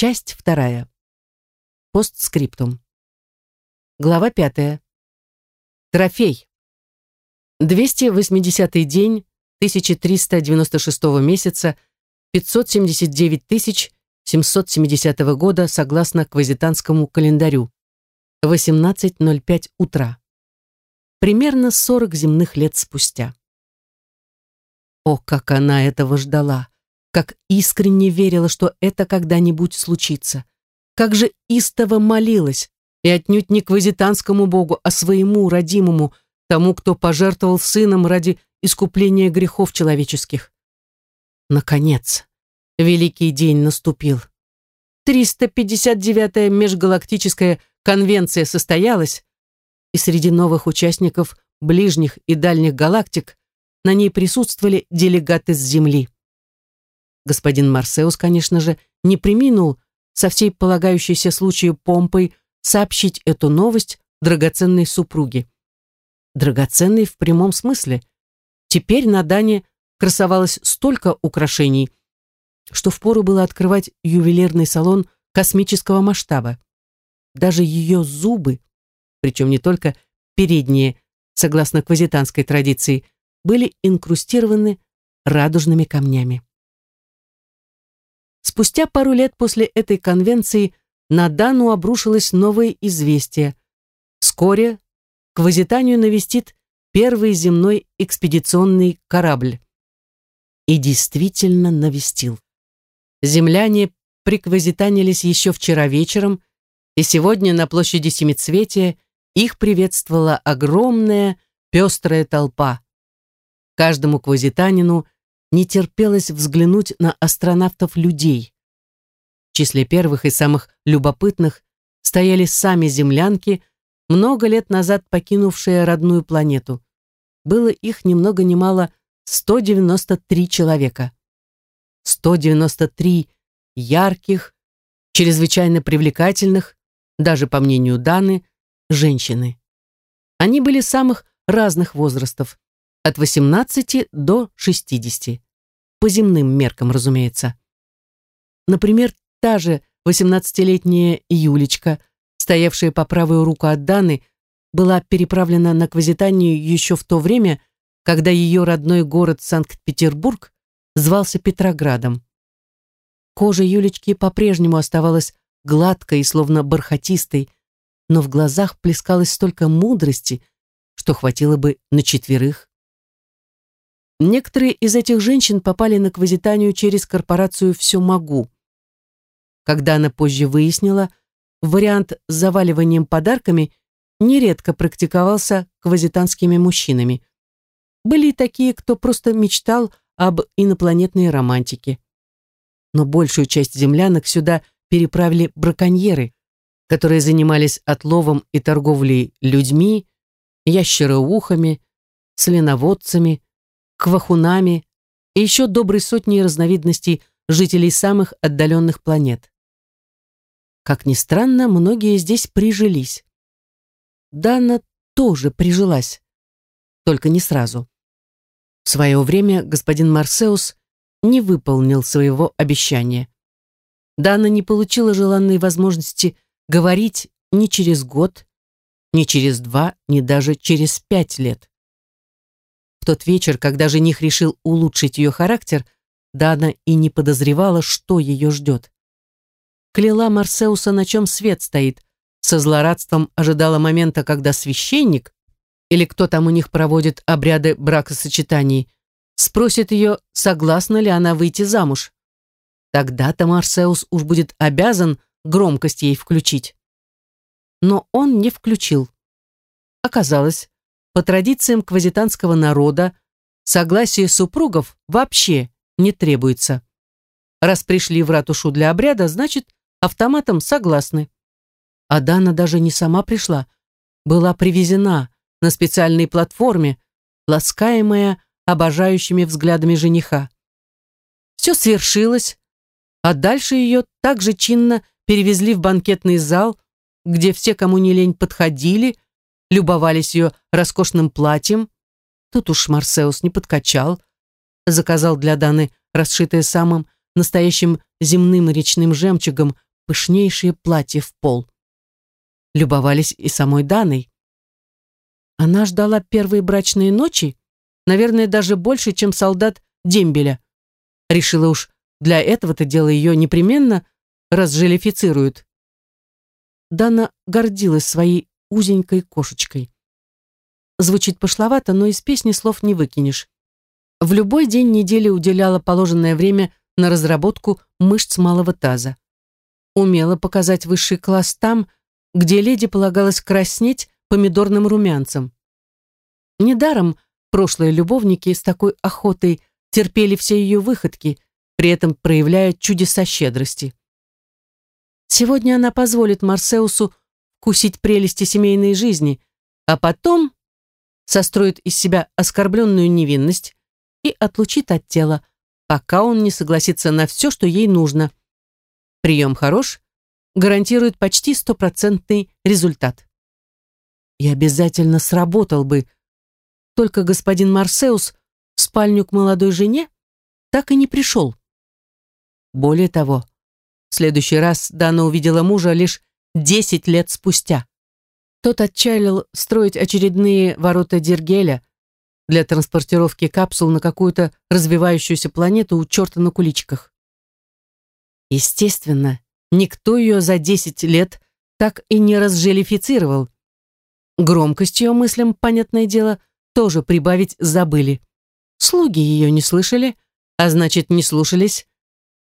Часть вторая. Постскриптум. Глава пятая. Трофей. 280 день 1396 месяца 579 770 года согласно квазитанскому календарю. 18.05 утра. Примерно 40 земных лет спустя. О, как она этого ждала! Как искренне верила, что это когда-нибудь случится! Как же истово молилась! И отнюдь не квазитанскому богу, а своему родимому, тому, кто пожертвовал сыном ради искупления грехов человеческих. Наконец, великий день наступил. 359-я межгалактическая конвенция состоялась, и среди новых участников ближних и дальних галактик на ней присутствовали делегаты с Земли. Господин Марсеус, конечно же, не приминул со всей полагающейся случаю помпой сообщить эту новость драгоценной супруге. Драгоценной в прямом смысле. Теперь на Дане красовалось столько украшений, что впору было открывать ювелирный салон космического масштаба. Даже ее зубы, причем не только передние, согласно квазитанской традиции, были инкрустированы радужными камнями. Спустя пару лет после этой конвенции на Дану обрушилось новое известие. Вскоре Квазитанию навестит первый земной экспедиционный корабль. И действительно навестил. Земляне приквазитанились еще вчера вечером, и сегодня на площади Семицветия их приветствовала огромная пестрая толпа. Каждому квазитанину не терпелось взглянуть на астронавтов-людей. В числе первых и самых любопытных стояли сами землянки, много лет назад покинувшие родную планету. Было их ни много ни мало 193 человека. 193 ярких, чрезвычайно привлекательных, даже по мнению Даны, женщины. Они были самых разных возрастов, от 18 до 60, по земным меркам, разумеется. Например, та же 18-летняя Юлечка, стоявшая по правую руку от Даны, была переправлена на Квазитанию еще в то время, когда ее родной город Санкт-Петербург звался Петроградом. Кожа Юлечки по-прежнему оставалась гладкой и словно бархатистой, но в глазах плескалось столько мудрости, что хватило бы на четверых. Некоторые из этих женщин попали на Квазитанию через корпорацию «Все могу». Когда она позже выяснила, вариант с заваливанием подарками нередко практиковался квазитанскими мужчинами. Были и такие, кто просто мечтал об инопланетной романтике. Но большую часть землянок сюда переправили браконьеры, которые занимались отловом и торговлей людьми, ящероухами, соленоводцами, квахунами и еще доброй сотней разновидностей жителей самых отдаленных планет. Как ни странно, многие здесь прижились. Дана тоже прижилась, только не сразу. В свое время господин Марсеус не выполнил своего обещания. Дана не получила желанной возможности говорить ни через год, ни через два, ни даже через пять лет. Тот вечер, когда жених решил улучшить ее характер, Дана и не подозревала, что ее ждет. Кляла Марсеуса, на чем свет стоит, со злорадством ожидала момента, когда священник, или кто там у них проводит обряды бракосочетаний, спросит ее, согласна ли она выйти замуж. Тогда-то Марсеус уж будет обязан громкость ей включить. Но он не включил. Оказалось, по традициям квазитанского народа, согласие супругов вообще не требуется. Раз пришли в ратушу для обряда, значит, автоматом согласны. А Дана даже не сама пришла, была привезена на специальной платформе, ласкаемая обожающими взглядами жениха. Все свершилось, а дальше ее также чинно перевезли в банкетный зал, где все, кому не лень, подходили, любовались ее роскошным платьем. Тут уж Марсеус не подкачал, заказал для Даны расшитое самым настоящим земным речным жемчугом пышнейшее платье в пол. Любовались и самой Даной. Она ждала первые брачные ночи, наверное, даже больше, чем солдат дембеля. Решила уж, для этого-то дело ее непременно разжелифицируют. Дана гордилась своей узенькой кошечкой. Звучит пошловато, но из песни слов не выкинешь. В любой день недели уделяла положенное время на разработку мышц малого таза. Умела показать высший класс там, где леди полагалось краснеть помидорным румянцем. Недаром прошлые любовники с такой охотой терпели все ее выходки, при этом проявляя чудеса щедрости. Сегодня она позволит Марсеусу кусить прелести семейной жизни, а потом состроит из себя оскорбленную невинность и отлучит от тела, пока он не согласится на все, что ей нужно. Прием хорош, гарантирует почти стопроцентный результат. И обязательно сработал бы, только господин Марсеус в спальню к молодой жене так и не пришел. Более того, в следующий раз Дана увидела мужа лишь десять лет спустя. Тот отчалил строить очередные ворота Диргеля для транспортировки капсул на какую-то развивающуюся планету у черта на куличках. Естественно, никто ее за десять лет так и не разжелифицировал. Громкость ее мыслям, понятное дело, тоже прибавить забыли. Слуги ее не слышали, а значит, не слушались.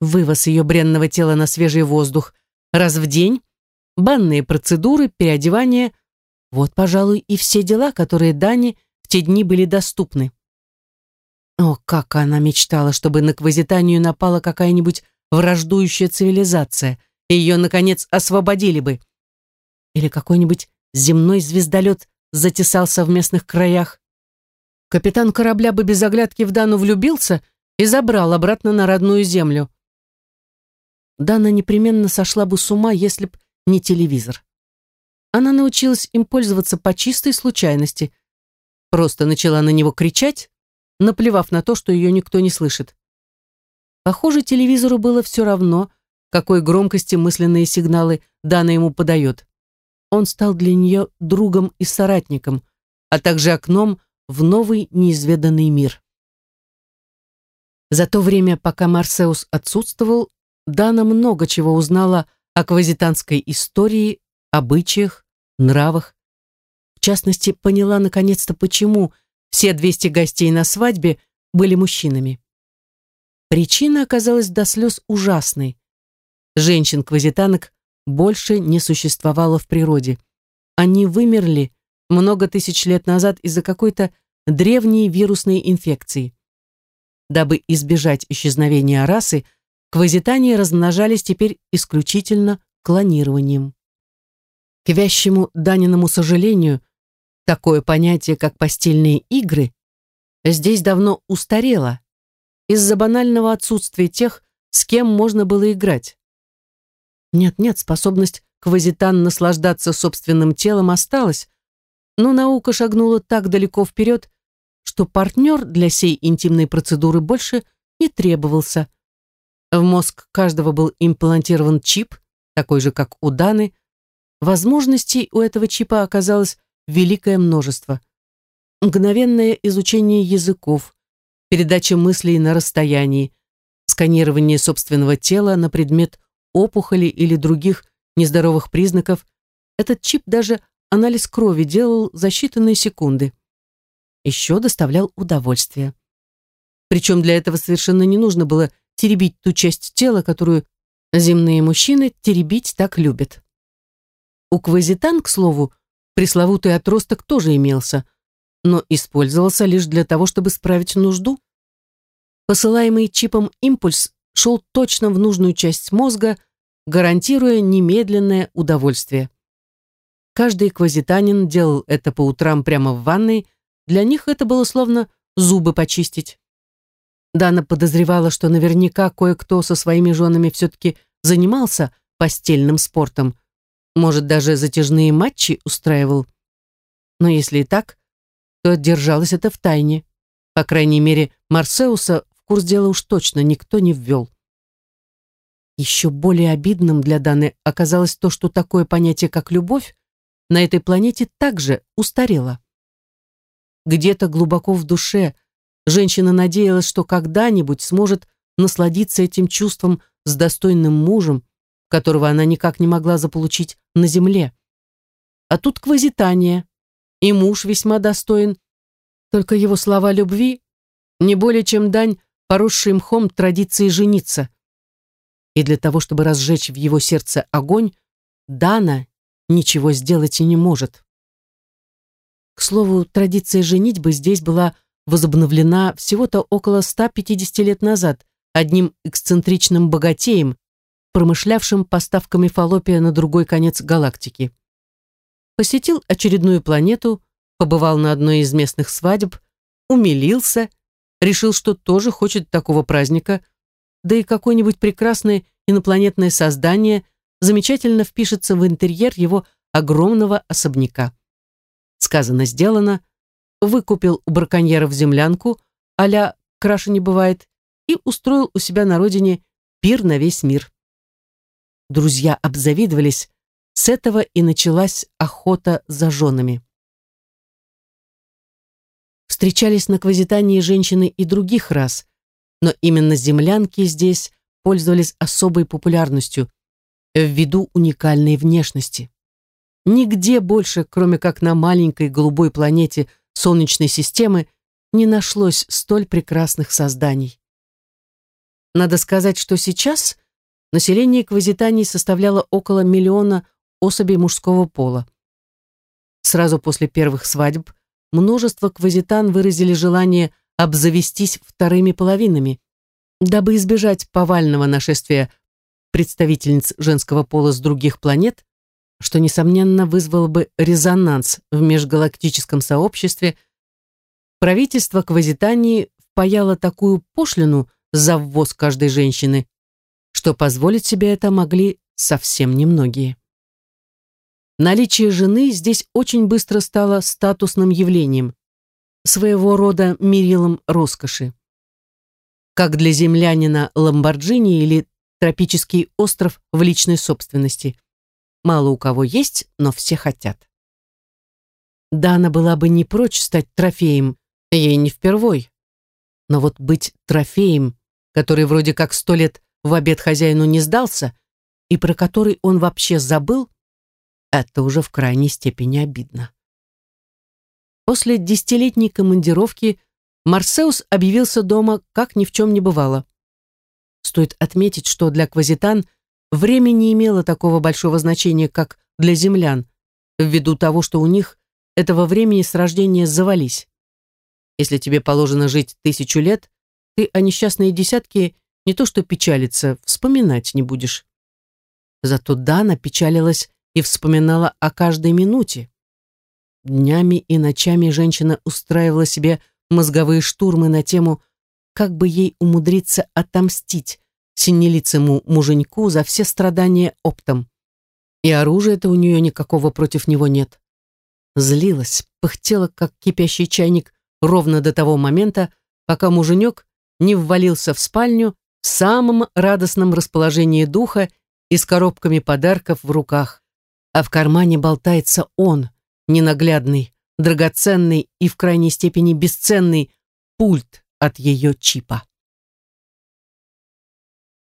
Вывоз ее бренного тела на свежий воздух раз в день банные процедуры, переодевание. Вот, пожалуй, и все дела, которые Дане в те дни были доступны. О, как она мечтала, чтобы на Квазитанию напала какая-нибудь враждующая цивилизация, и ее, наконец, освободили бы. Или какой-нибудь земной звездолет затесался в местных краях. Капитан корабля бы без оглядки в Дану влюбился и забрал обратно на родную землю. Дана непременно сошла бы с ума, если б не телевизор. Она научилась им пользоваться по чистой случайности. Просто начала на него кричать, наплевав на то, что ее никто не слышит. Похоже, телевизору было все равно, какой громкости мысленные сигналы Дана ему подает. Он стал для нее другом и соратником, а также окном в новый неизведанный мир. За то время, пока Марсеус отсутствовал, Дана много чего узнала аквазитанской истории, обычаях, нравах. В частности, поняла наконец-то, почему все 200 гостей на свадьбе были мужчинами. Причина оказалась до слез ужасной. Женщин-квазитанок больше не существовало в природе. Они вымерли много тысяч лет назад из-за какой-то древней вирусной инфекции. Дабы избежать исчезновения расы, Квазитании размножались теперь исключительно клонированием. К вящему Даниному сожалению, такое понятие, как постельные игры, здесь давно устарело из-за банального отсутствия тех, с кем можно было играть. Нет-нет, способность квазитан наслаждаться собственным телом осталась, но наука шагнула так далеко вперед, что партнер для сей интимной процедуры больше не требовался, в мозг каждого был имплантирован чип, такой же, как у Даны. Возможностей у этого чипа оказалось великое множество. Мгновенное изучение языков, передача мыслей на расстоянии, сканирование собственного тела на предмет опухоли или других нездоровых признаков. Этот чип даже анализ крови делал за считанные секунды. Еще доставлял удовольствие. Причем для этого совершенно не нужно было теребить ту часть тела, которую земные мужчины теребить так любят. У квазитан, к слову, пресловутый отросток тоже имелся, но использовался лишь для того, чтобы справить нужду. Посылаемый чипом импульс шел точно в нужную часть мозга, гарантируя немедленное удовольствие. Каждый квазитанин делал это по утрам прямо в ванной, для них это было словно зубы почистить. Дана подозревала, что наверняка кое-кто со своими женами все-таки занимался постельным спортом, может, даже затяжные матчи устраивал. Но если и так, то держалось это в тайне. По крайней мере, Марсеуса в курс дела уж точно никто не ввел. Еще более обидным для Даны оказалось то, что такое понятие, как любовь, на этой планете также устарело. Где-то глубоко в душе женщина надеялась, что когда-нибудь сможет насладиться этим чувством с достойным мужем, которого она никак не могла заполучить на земле. А тут квазитание, и муж весьма достоин, только его слова любви не более чем дань поросшей мхом традиции жениться. И для того, чтобы разжечь в его сердце огонь, Дана ничего сделать и не может. К слову, традиция женитьбы здесь была возобновлена всего-то около 150 лет назад одним эксцентричным богатеем, промышлявшим поставками фаллопия на другой конец галактики. Посетил очередную планету, побывал на одной из местных свадеб, умилился, решил, что тоже хочет такого праздника, да и какое-нибудь прекрасное инопланетное создание замечательно впишется в интерьер его огромного особняка. Сказано, сделано, выкупил у браконьеров землянку, а краше не бывает, и устроил у себя на родине пир на весь мир. Друзья обзавидовались, с этого и началась охота за женами. Встречались на Квазитании женщины и других рас, но именно землянки здесь пользовались особой популярностью ввиду уникальной внешности. Нигде больше, кроме как на маленькой голубой планете Солнечной системы, не нашлось столь прекрасных созданий. Надо сказать, что сейчас население Квазитании составляло около миллиона особей мужского пола. Сразу после первых свадеб множество квазитан выразили желание обзавестись вторыми половинами, дабы избежать повального нашествия представительниц женского пола с других планет, что, несомненно, вызвало бы резонанс в межгалактическом сообществе, правительство Квазитании впаяло такую пошлину за ввоз каждой женщины, что позволить себе это могли совсем немногие. Наличие жены здесь очень быстро стало статусным явлением, своего рода мерилом роскоши. Как для землянина Ламборджини или тропический остров в личной собственности. Мало у кого есть, но все хотят. Дана была бы не прочь стать трофеем, ей не впервой. Но вот быть трофеем, который вроде как сто лет в обед хозяину не сдался, и про который он вообще забыл, это уже в крайней степени обидно. После десятилетней командировки Марсеус объявился дома, как ни в чем не бывало. Стоит отметить, что для квазитан время не имело такого большого значения, как для землян, ввиду того, что у них этого времени с рождения завались. Если тебе положено жить тысячу лет, ты о несчастные десятки не то что печалиться, вспоминать не будешь. Зато Дана печалилась и вспоминала о каждой минуте. Днями и ночами женщина устраивала себе мозговые штурмы на тему, как бы ей умудриться отомстить синелицему муженьку за все страдания оптом. И оружия-то у нее никакого против него нет. Злилась, пыхтела, как кипящий чайник, ровно до того момента, пока муженек не ввалился в спальню в самом радостном расположении духа и с коробками подарков в руках. А в кармане болтается он, ненаглядный, драгоценный и в крайней степени бесценный пульт от ее чипа.